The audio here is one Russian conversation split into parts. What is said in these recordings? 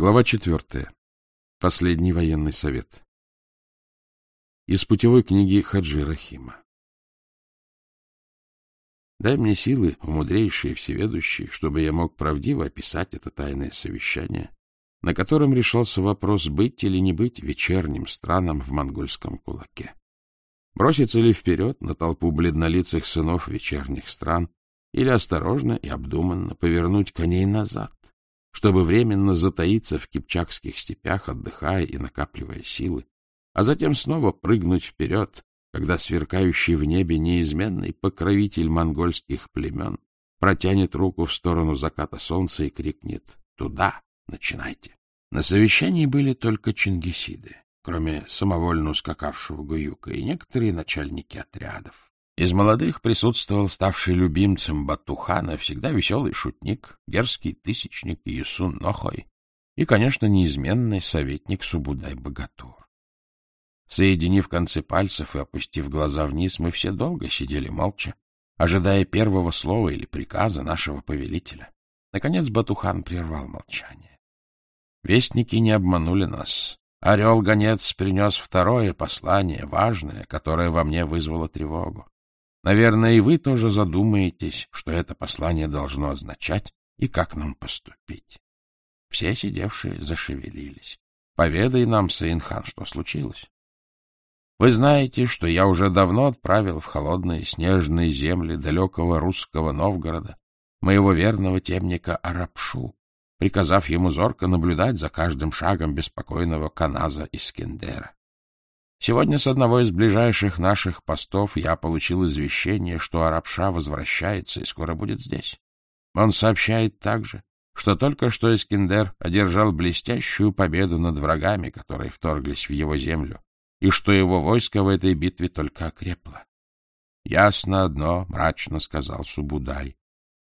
Глава четвертая. Последний военный совет. Из путевой книги Хаджи Рахима. Дай мне силы, умудрейшие всеведущие, чтобы я мог правдиво описать это тайное совещание, на котором решался вопрос, быть или не быть вечерним странам в монгольском кулаке. Броситься ли вперед на толпу бледнолицых сынов вечерних стран или осторожно и обдуманно повернуть коней назад, чтобы временно затаиться в кипчакских степях, отдыхая и накапливая силы, а затем снова прыгнуть вперед, когда сверкающий в небе неизменный покровитель монгольских племен протянет руку в сторону заката солнца и крикнет «Туда! Начинайте!». На совещании были только чингисиды, кроме самовольно ускакавшего Гуюка, и некоторые начальники отрядов. Из молодых присутствовал ставший любимцем Батухана всегда веселый шутник, дерзкий тысячник Юсун Нохой и, конечно, неизменный советник Субудай-Богатур. Соединив концы пальцев и опустив глаза вниз, мы все долго сидели молча, ожидая первого слова или приказа нашего повелителя. Наконец Батухан прервал молчание. Вестники не обманули нас. Орел-гонец принес второе послание, важное, которое во мне вызвало тревогу. Наверное, и вы тоже задумаетесь, что это послание должно означать и как нам поступить. Все сидевшие зашевелились. Поведай нам, Саинхан, что случилось. Вы знаете, что я уже давно отправил в холодные снежные земли далекого русского Новгорода моего верного темника Арапшу, приказав ему зорко наблюдать за каждым шагом беспокойного каназа Искендера. Сегодня с одного из ближайших наших постов я получил извещение, что Арабша возвращается и скоро будет здесь. Он сообщает также, что только что Искендер одержал блестящую победу над врагами, которые вторглись в его землю, и что его войско в этой битве только окрепло. Ясно одно, мрачно сказал Субудай.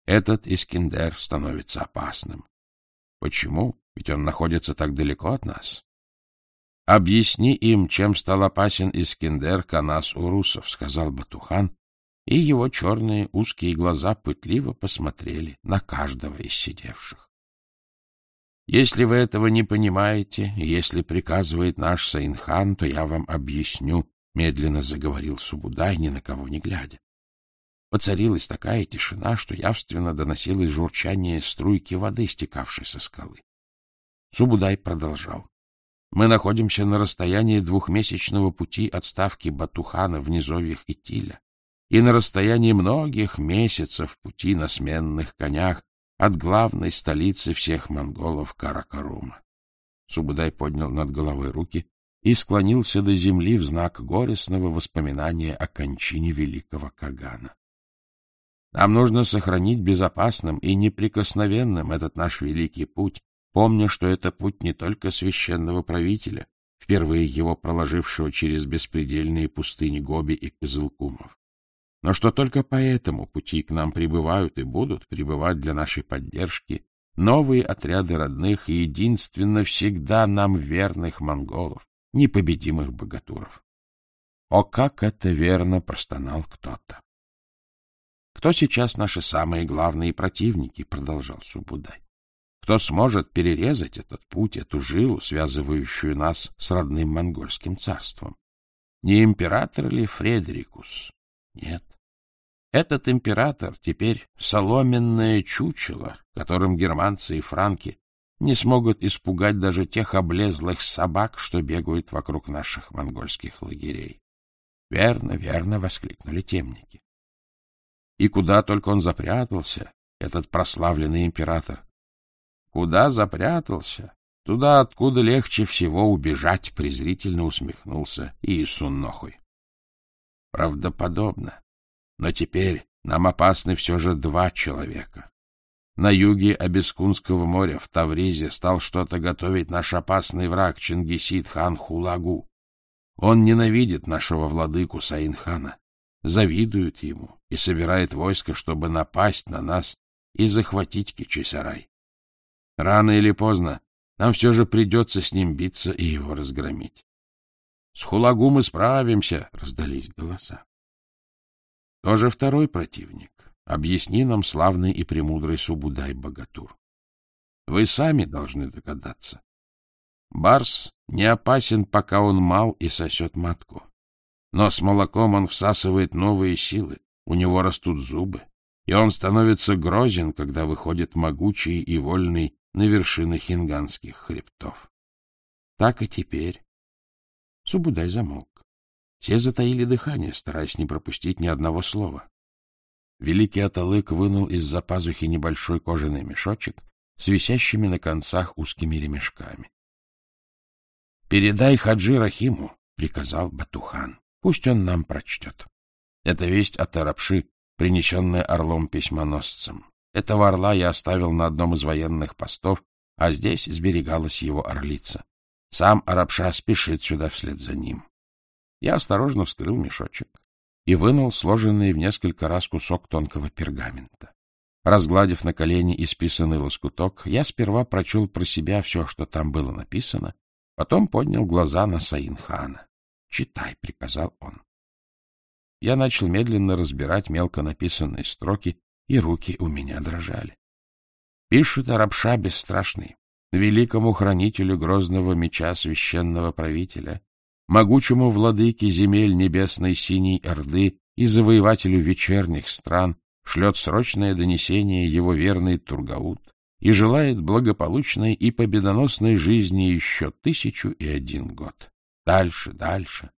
Этот Искендер становится опасным. Почему? Ведь он находится так далеко от нас. Объясни им, чем стал опасен Искендер Канас Урусов, — сказал Батухан, и его черные узкие глаза пытливо посмотрели на каждого из сидевших. Если вы этого не понимаете, если приказывает наш Саинхан, то я вам объясню, — медленно заговорил Субудай, ни на кого не глядя. Воцарилась такая тишина, что явственно доносилось журчание струйки воды, стекавшей со скалы. Субудай продолжал. Мы находимся на расстоянии двухмесячного пути от ставки Батухана в низовьях Итиля и на расстоянии многих месяцев пути на сменных конях от главной столицы всех монголов Каракарума. Субудай поднял над головой руки и склонился до земли в знак горестного воспоминания о кончине великого Кагана. Нам нужно сохранить безопасным и неприкосновенным этот наш великий путь, помня, что это путь не только священного правителя, впервые его проложившего через беспредельные пустыни Гоби и Кызылкумов, но что только по этому пути к нам прибывают и будут прибывать для нашей поддержки новые отряды родных и единственно всегда нам верных монголов, непобедимых богатуров. О, как это верно простонал кто-то! Кто сейчас наши самые главные противники, продолжал Субудай. Кто сможет перерезать этот путь, эту жилу, связывающую нас с родным монгольским царством? Не император ли Фредерикус? Нет. Этот император теперь соломенное чучело, которым германцы и франки не смогут испугать даже тех облезлых собак, что бегают вокруг наших монгольских лагерей. — Верно, верно, — воскликнули темники. И куда только он запрятался, этот прославленный император, Куда запрятался? Туда, откуда легче всего убежать, презрительно усмехнулся Иисун Нохуй. Правдоподобно. Но теперь нам опасны все же два человека. На юге Абискунского моря, в Тавризе, стал что-то готовить наш опасный враг Чингисид хан Хулагу. Он ненавидит нашего владыку Саинхана, завидует ему и собирает войско, чтобы напасть на нас и захватить Кичисарай. Рано или поздно нам все же придется с ним биться и его разгромить. — С Хулагу мы справимся, — раздались голоса. Тоже второй противник. Объясни нам, славный и премудрый Субудай-богатур. Вы сами должны догадаться. Барс не опасен, пока он мал и сосет матку. Но с молоком он всасывает новые силы, у него растут зубы, и он становится грозен, когда выходит могучий и вольный на вершины хинганских хребтов. Так и теперь. Субудай замолк. Все затаили дыхание, стараясь не пропустить ни одного слова. Великий Аталык вынул из-за пазухи небольшой кожаный мешочек с висящими на концах узкими ремешками. — Передай Хаджи Рахиму, — приказал Батухан. — Пусть он нам прочтет. Это весть от Арабши, принесенная орлом письмоносцем. Этого орла я оставил на одном из военных постов, а здесь сберегалась его орлица. Сам Арабша спешит сюда вслед за ним. Я осторожно вскрыл мешочек и вынул сложенный в несколько раз кусок тонкого пергамента. Разгладив на колени исписанный лоскуток, я сперва прочел про себя все, что там было написано, потом поднял глаза на Саин-хана. — Читай, — приказал он. Я начал медленно разбирать мелко написанные строки, и руки у меня дрожали. Пишет Арабша бесстрашный, великому хранителю грозного меча священного правителя, могучему владыке земель небесной синей Орды и завоевателю вечерних стран, шлет срочное донесение его верный Тургаут и желает благополучной и победоносной жизни еще тысячу и один год. Дальше, дальше.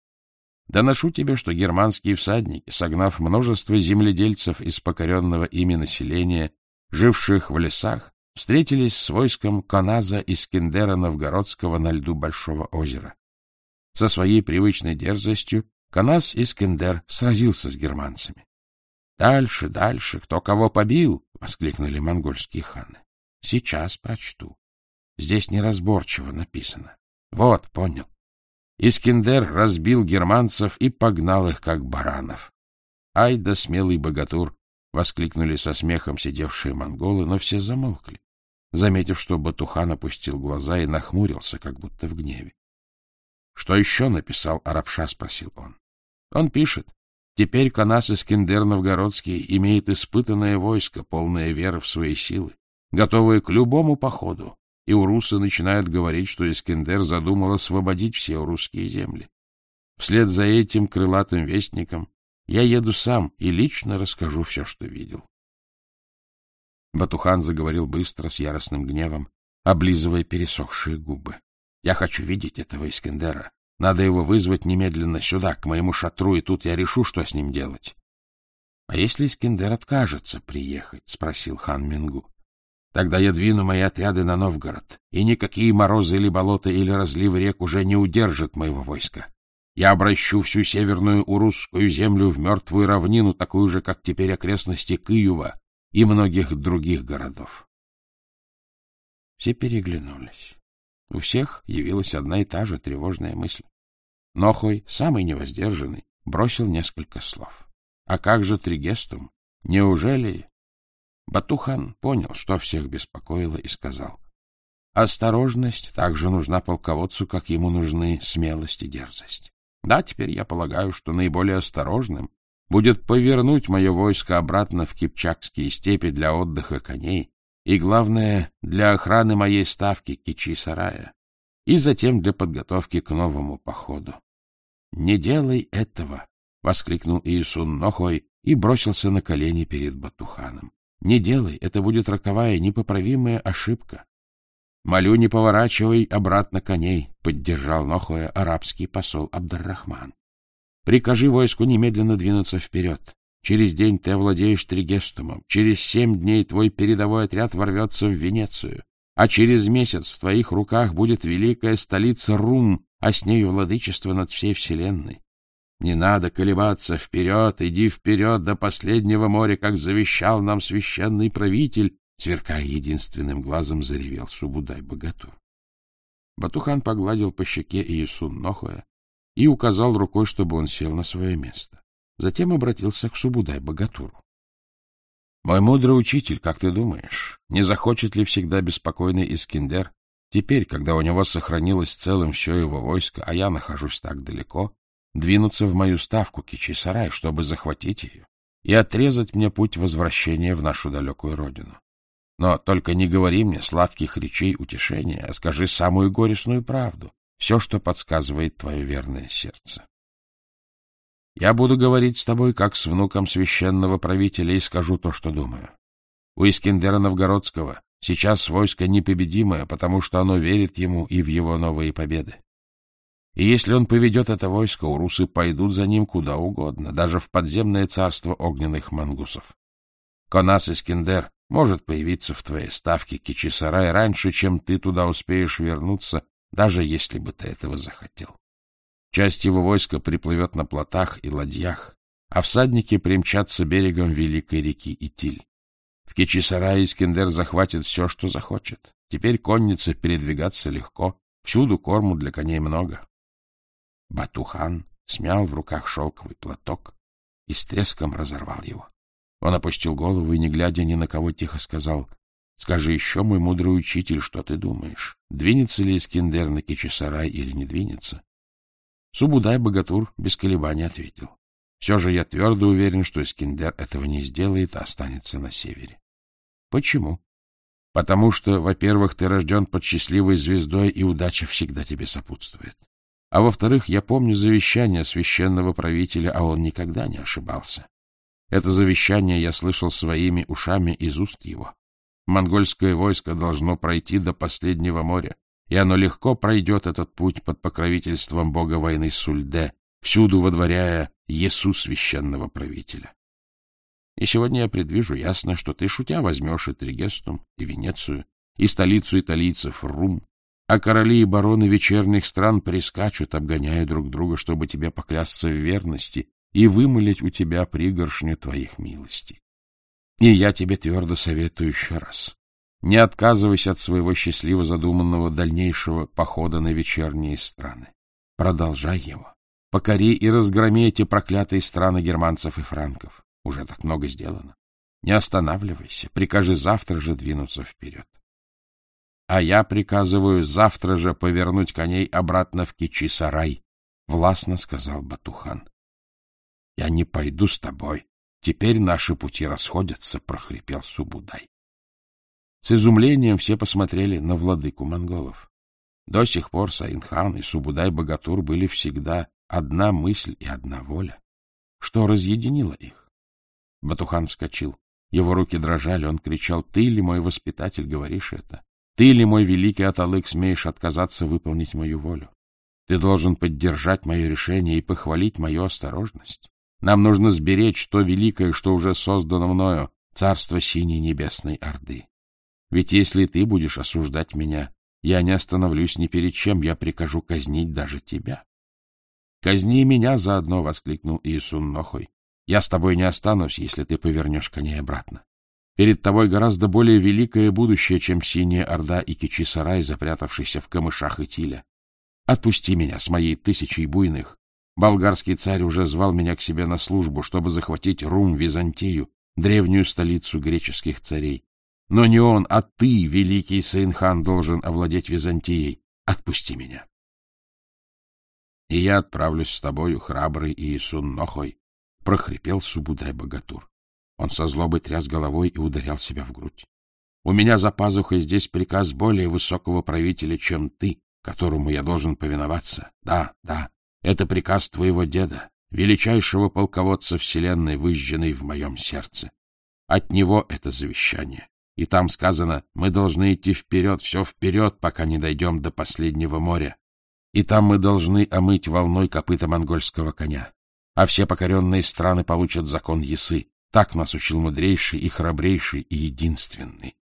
Доношу тебе, что германские всадники, согнав множество земледельцев из покоренного ими населения, живших в лесах, встретились с войском Каназа Искендера Новгородского на льду Большого озера. Со своей привычной дерзостью Канас Искендер сразился с германцами. «Дальше, дальше, кто кого побил!» — воскликнули монгольские ханы. «Сейчас прочту. Здесь неразборчиво написано. Вот, понял. Искендер разбил германцев и погнал их, как баранов. «Ай да смелый богатур!» — воскликнули со смехом сидевшие монголы, но все замолкли, заметив, что Батухан опустил глаза и нахмурился, как будто в гневе. — Что еще написал Арабша? — спросил он. — Он пишет. Теперь Канас Искендер Новгородский имеет испытанное войско, полное веры в свои силы, готовое к любому походу, и урусы начинают говорить, что Искендер задумал освободить все русские земли. Вслед за этим крылатым вестником я еду сам и лично расскажу все, что видел. Батухан заговорил быстро, с яростным гневом, облизывая пересохшие губы. — Я хочу видеть этого Искендера. Надо его вызвать немедленно сюда, к моему шатру, и тут я решу, что с ним делать. — А если Искендер откажется приехать? — спросил хан Мингу. Тогда я двину мои отряды на Новгород, и никакие морозы или болота или разливы рек уже не удержат моего войска. Я обращу всю северную урусскую землю в мертвую равнину, такую же, как теперь окрестности Киева и многих других городов. Все переглянулись. У всех явилась одна и та же тревожная мысль. Нохой, самый невоздержанный, бросил несколько слов. А как же Тригестум? Неужели Батухан понял, что всех беспокоило, и сказал. Осторожность также нужна полководцу, как ему нужны смелость и дерзость. Да, теперь я полагаю, что наиболее осторожным будет повернуть мое войско обратно в Кипчакские степи для отдыха коней и, главное, для охраны моей ставки Кичи-Сарая и затем для подготовки к новому походу. — Не делай этого! — воскликнул Иисун Нохой и бросился на колени перед Батуханом. Не делай, это будет роковая, непоправимая ошибка. Молю, не поворачивай обратно коней, — поддержал Нохуя арабский посол Абдаррахман. Прикажи войску немедленно двинуться вперед. Через день ты овладеешь Тригестумом, через семь дней твой передовой отряд ворвется в Венецию, а через месяц в твоих руках будет великая столица Рум, а с нею владычество над всей вселенной. Не надо колебаться, вперед, иди вперед до последнего моря, как завещал нам священный правитель, сверкая единственным глазом, заревел Субудай-богатур. Батухан погладил по щеке Иисун Нохуя и указал рукой, чтобы он сел на свое место. Затем обратился к Субудай-богатуру. — Мой мудрый учитель, как ты думаешь, не захочет ли всегда беспокойный Искендер, теперь, когда у него сохранилось целым все его войско, а я нахожусь так далеко, двинуться в мою ставку Кичи-Сарай, чтобы захватить ее и отрезать мне путь возвращения в нашу далекую родину. Но только не говори мне сладких речей утешения, а скажи самую горестную правду, все, что подсказывает твое верное сердце. Я буду говорить с тобой, как с внуком священного правителя, и скажу то, что думаю. У Искендера Новгородского сейчас войско непобедимое, потому что оно верит ему и в его новые победы. И если он поведет это войско, урусы пойдут за ним куда угодно, даже в подземное царство огненных мангусов. Конас Искендер может появиться в твоей ставке Кичисарай раньше, чем ты туда успеешь вернуться, даже если бы ты этого захотел. Часть его войска приплывет на плотах и ладьях, а всадники примчатся берегом великой реки Итиль. В Кичисарае Искендер захватит все, что захочет. Теперь коннице передвигаться легко, всюду корму для коней много. Батухан смял в руках шелковый платок и с треском разорвал его. Он опустил голову и, не глядя ни на кого, тихо сказал, — Скажи еще, мой мудрый учитель, что ты думаешь? Двинется ли Искендер на Кичисарай или не двинется? Субудай-богатур без колебаний ответил. Все же я твердо уверен, что Искендер этого не сделает, а останется на севере. Почему? Потому что, во-первых, ты рожден под счастливой звездой, и удача всегда тебе сопутствует. А во-вторых, я помню завещание священного правителя, а он никогда не ошибался. Это завещание я слышал своими ушами из уст его. Монгольское войско должно пройти до последнего моря, и оно легко пройдет этот путь под покровительством бога войны Сульде, всюду водворяя Есу священного правителя. И сегодня я предвижу ясно, что ты, шутя, возьмешь и Тригестум, и Венецию, и столицу италийцев Рум, а короли и бароны вечерних стран прискачут, обгоняя друг друга, чтобы тебе поклясться в верности и вымолить у тебя пригоршню твоих милостей. И я тебе твердо советую еще раз. Не отказывайся от своего счастливо задуманного дальнейшего похода на вечерние страны. Продолжай его. Покори и разгроми эти проклятые страны германцев и франков. Уже так много сделано. Не останавливайся, прикажи завтра же двинуться вперед. А я приказываю завтра же повернуть коней обратно в Кичи-сарай, — властно сказал Батухан. — Я не пойду с тобой. Теперь наши пути расходятся, — прохрипел Субудай. С изумлением все посмотрели на владыку монголов. До сих пор Саинхан и Субудай-Богатур были всегда одна мысль и одна воля. Что разъединило их? Батухан вскочил. Его руки дрожали, он кричал, — Ты ли, мой воспитатель, говоришь это? Ты ли, мой великий Аталык, смеешь отказаться выполнить мою волю? Ты должен поддержать мое решение и похвалить мою осторожность. Нам нужно сберечь то великое, что уже создано мною, царство синей небесной Орды. Ведь если ты будешь осуждать меня, я не остановлюсь ни перед чем, я прикажу казнить даже тебя. — Казни меня заодно! — воскликнул Иисун Нохой. — Я с тобой не останусь, если ты повернешь коней обратно. Перед тобой гораздо более великое будущее, чем Синяя Орда и Кичи-Сарай, запрятавшийся в камышах и тиля. Отпусти меня с моей тысячей буйных. Болгарский царь уже звал меня к себе на службу, чтобы захватить Рум, Византию, древнюю столицу греческих царей. Но не он, а ты, великий Сейнхан, должен овладеть Византией. Отпусти меня. И я отправлюсь с тобою, храбрый Иисун Нохой, — прохрипел Субудай-богатур. Он со злобой тряс головой и ударял себя в грудь. У меня за пазухой здесь приказ более высокого правителя, чем ты, которому я должен повиноваться. Да, да, это приказ твоего деда, величайшего полководца вселенной, выжженный в моем сердце. От него это завещание. И там сказано, мы должны идти вперед, все вперед, пока не дойдем до последнего моря. И там мы должны омыть волной копыта монгольского коня. А все покоренные страны получат закон Ясы. Так нас учил мудрейший и храбрейший и единственный.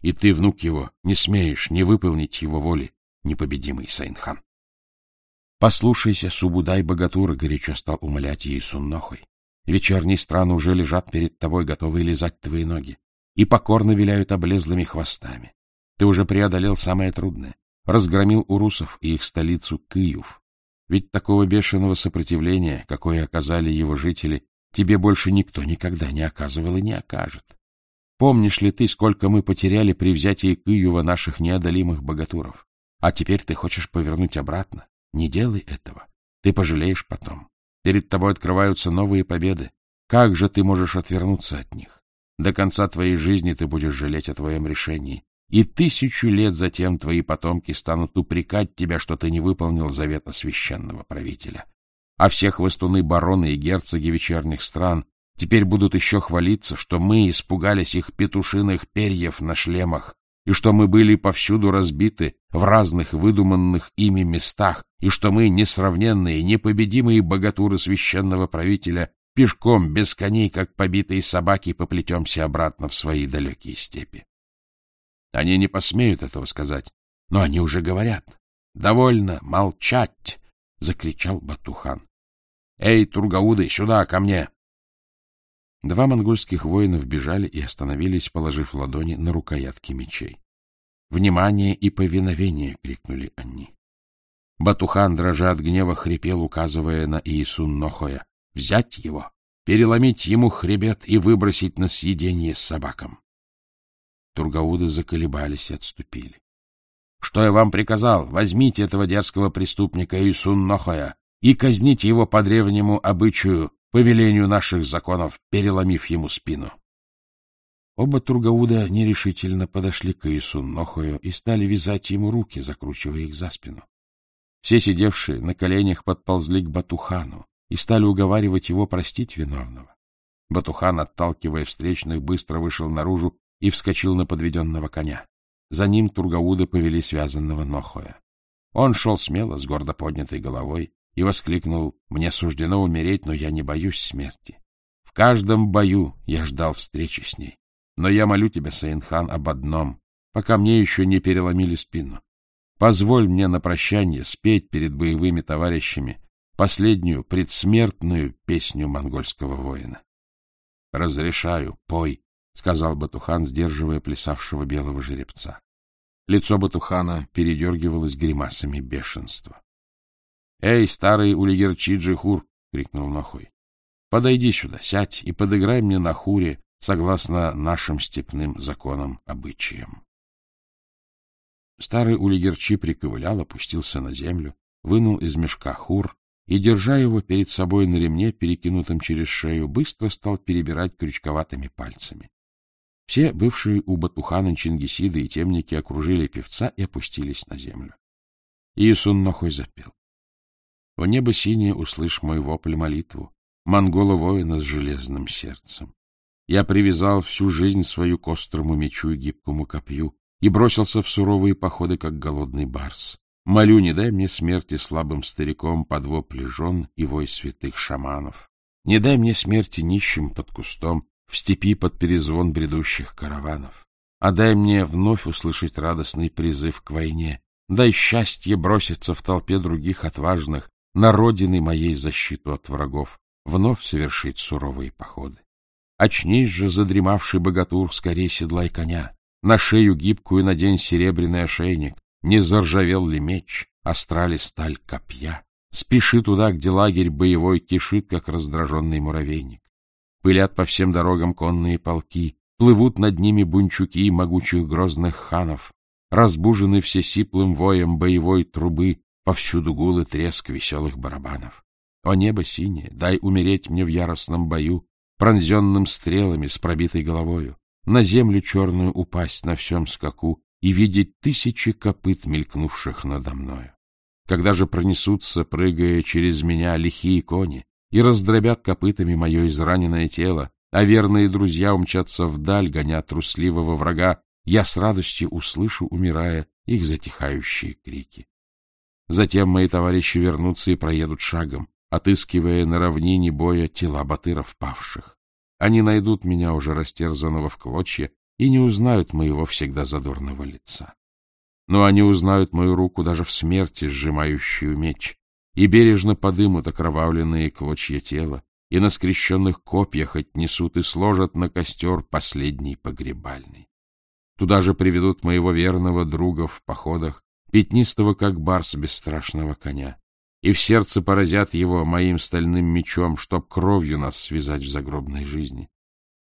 И ты, внук его, не смеешь не выполнить его воли, непобедимый Саин-хан. Послушайся, Субудай Богатура, горячо стал умолять Есун-Нохой. Вечерние страны уже лежат перед тобой, готовые лизать твои ноги и покорно виляют облезлыми хвостами. Ты уже преодолел самое трудное, разгромил урусов и их столицу Киев. Ведь такого бешеного сопротивления, какое оказали его жители, тебе больше никто никогда не оказывал и не окажет. Помнишь ли ты, сколько мы потеряли при взятии Киева наших неодолимых богатуров? А теперь ты хочешь повернуть обратно? Не делай этого. Ты пожалеешь потом. Перед тобой открываются новые победы. Как же ты можешь отвернуться от них? До конца твоей жизни ты будешь жалеть о твоем решении. И тысячу лет затем твои потомки станут упрекать тебя, что ты не выполнил завета священного правителя. А все хвостуны бароны и герцоги вечерних стран теперь будут еще хвалиться, что мы испугались их петушиных перьев на шлемах, и что мы были повсюду разбиты в разных выдуманных ими местах, и что мы, несравненные, непобедимые богатуры священного правителя, пешком, без коней, как побитые собаки, поплетемся обратно в свои далекие степи. Они не посмеют этого сказать, но они уже говорят. «Довольно молчать!» — закричал Батухан. «Эй, Тургауды, сюда, ко мне!» Два монгольских воинов бежали и остановились, положив ладони на рукоятки мечей. «Внимание и повиновение!» — крикнули они. Батухан, дрожа от гнева, хрипел, указывая на Иисун Нохоя. «Взять его, переломить ему хребет и выбросить на съедение с собакам!» Тургауды заколебались и отступили. — Что я вам приказал? Возьмите этого дерзкого преступника Иисун Нохоя и казните его по древнему обычаю, по велению наших законов, переломив ему спину. Оба Тургауда нерешительно подошли к Иисун Нохою и стали вязать ему руки, закручивая их за спину. Все сидевшие на коленях подползли к Батухану и стали уговаривать его простить виновного. Батухан, отталкивая встречных, быстро вышел наружу и вскочил на подведенного коня. За ним Тургауда повели связанного Нохоя. Он шел смело, с гордо поднятой головой, и воскликнул «Мне суждено умереть, но я не боюсь смерти. В каждом бою я ждал встречи с ней. Но я молю тебя, Саинхан, об одном, пока мне еще не переломили спину. Позволь мне на прощание спеть перед боевыми товарищами последнюю предсмертную песню монгольского воина. — Разрешаю, пой, — сказал Батухан, сдерживая плясавшего белого жеребца. Лицо Батухана передергивалось гримасами бешенства. «Эй, старый улигерчиджи хур!» — крикнул Нахой. «Подойди сюда, сядь и подыграй мне на хуре, согласно нашим степным законам, обычаям». Старый улигерчи приковылял, опустился на землю, вынул из мешка хур и, держа его перед собой на ремне, перекинутом через шею, быстро стал перебирать крючковатыми пальцами. Все бывшие у Батухана Чингисиды и темники окружили певца и опустились на землю. Иисун Нохой запел. О небо синее, услышь мой вопль молитву, монгола-воина с железным сердцем. Я привязал всю жизнь свою к острому мечу и гибкому копью и бросился в суровые походы, как голодный барс. Молю, не дай мне смерти слабым стариком под вопли жен и вой святых шаманов. Не дай мне смерти нищим под кустом, в степи под перезвон бредущих караванов. А дай мне вновь услышать радостный призыв к войне. Дай счастье броситься в толпе других отважных, на родины моей защиту от врагов, вновь совершить суровые походы. Очнись же, задремавший богатур, скорей седлай коня, на шею гибкую надень серебряный ошейник, не заржавел ли меч, острали сталь копья. Спеши туда, где лагерь боевой кишит, как раздраженный муравейник. Пылят по всем дорогам конные полки, плывут над ними бунчуки могучих грозных ханов, разбужены все сиплым воем боевой трубы, Повсюду гул и треск веселых барабанов. О небо синее, дай умереть мне в яростном бою, пронзенным стрелами с пробитой головою, на землю черную упасть на всем скаку и видеть тысячи копыт, мелькнувших надо мною. Когда же пронесутся, прыгая через меня, лихие кони и раздробят копытами мое израненное тело, а верные друзья умчатся вдаль, гоня трусливого врага, я с радостью услышу, умирая, их затихающие крики. Затем мои товарищи вернутся и проедут шагом, отыскивая на равнине боя тела батыров павших. Они найдут меня уже растерзанного в клочья и не узнают моего всегда задорного лица. Но они узнают мою руку даже в смерти, сжимающую меч, и бережно подымут окровавленные клочья тела, и на скрещенных копьях отнесут и сложат на костер последний погребальный. Туда же приведут моего верного друга в походах, пятнистого, как барс бесстрашного коня, и в сердце поразят его моим стальным мечом, чтоб кровью нас связать в загробной жизни.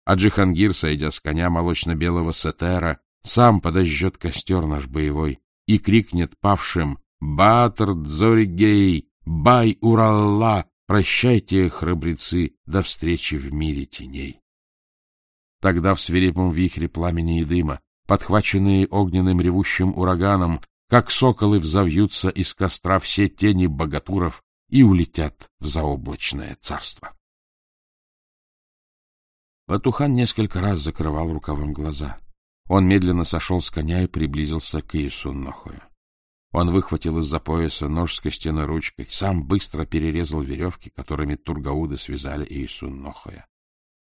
А Джихангир, сойдя с коня молочно-белого сетера, сам подожжет костер наш боевой и крикнет павшим «Батр Дзоригей! Бай Уралла! Прощайте, храбрецы, до встречи в мире теней!» Тогда в свирепом вихре пламени и дыма, подхваченные огненным ревущим ураганом, как соколы взовьются из костра все тени богатуров и улетят в заоблачное царство. Батухан несколько раз закрывал рукавом глаза. Он медленно сошел с коня и приблизился к Иисуннохую. Он выхватил из-за пояса нож с костяной ручкой, сам быстро перерезал веревки, которыми тургауды связали Иисуннохая.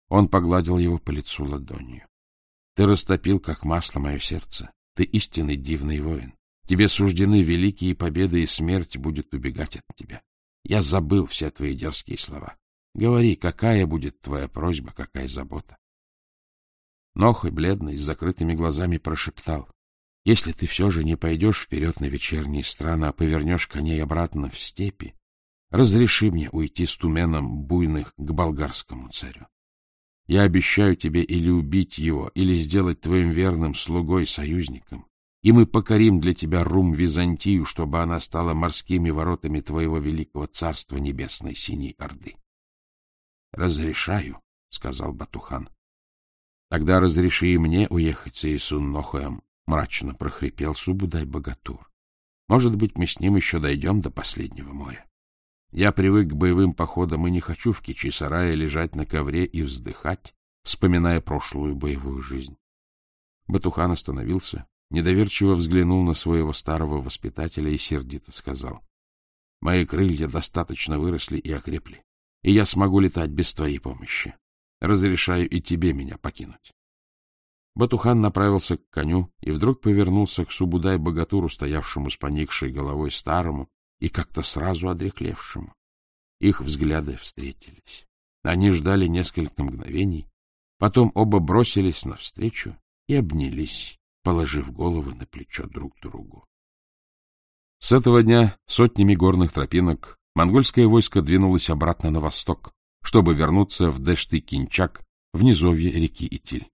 Он погладил его по лицу ладонью. — Ты растопил, как масло, мое сердце. Ты истинный дивный воин. Тебе суждены великие победы, и смерть будет убегать от тебя. Я забыл все твои дерзкие слова. Говори, какая будет твоя просьба, какая забота. Нохой, бледный, с закрытыми глазами, прошептал. Если ты все же не пойдешь вперед на вечерние страны, а повернешь коней обратно в степи, разреши мне уйти с туменом буйных к болгарскому царю. Я обещаю тебе или убить его, или сделать твоим верным слугой-союзником, и мы покорим для тебя Рум-Византию, чтобы она стала морскими воротами твоего великого царства небесной синей Орды. — Разрешаю, — сказал Батухан. — Тогда разреши и мне уехать с Иисун-Нохуем, — мрачно прохрипел Субудай-Богатур. — Может быть, мы с ним еще дойдем до последнего моря. Я привык к боевым походам и не хочу в Кичи-сарае лежать на ковре и вздыхать, вспоминая прошлую боевую жизнь. Батухан остановился, недоверчиво взглянул на своего старого воспитателя и сердито сказал. — Мои крылья достаточно выросли и окрепли, и я смогу летать без твоей помощи. Разрешаю и тебе меня покинуть. Батухан направился к коню и вдруг повернулся к Субудай-богатуру, стоявшему с поникшей головой старому, и как-то сразу одреклевшему. Их взгляды встретились. Они ждали несколько мгновений, потом оба бросились навстречу и обнялись, положив головы на плечо друг другу. С этого дня сотнями горных тропинок монгольское войско двинулось обратно на восток, чтобы вернуться в Дэшты-Кинчак, в низовье реки Итиль.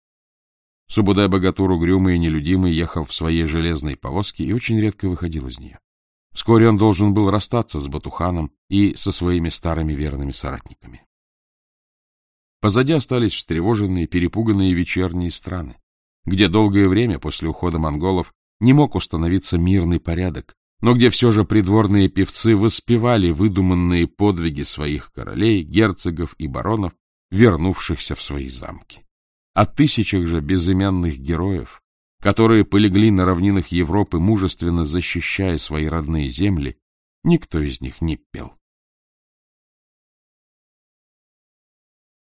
Субудай-богатур угрюмый и нелюдимый ехал в своей железной повозке и очень редко выходил из нее. Вскоре он должен был расстаться с Батуханом и со своими старыми верными соратниками. Позади остались встревоженные, перепуганные вечерние страны, где долгое время после ухода монголов не мог установиться мирный порядок, но где все же придворные певцы воспевали выдуманные подвиги своих королей, герцогов и баронов, вернувшихся в свои замки. О тысячах же безымянных героев, которые полегли на равнинах Европы, мужественно защищая свои родные земли, никто из них не пел.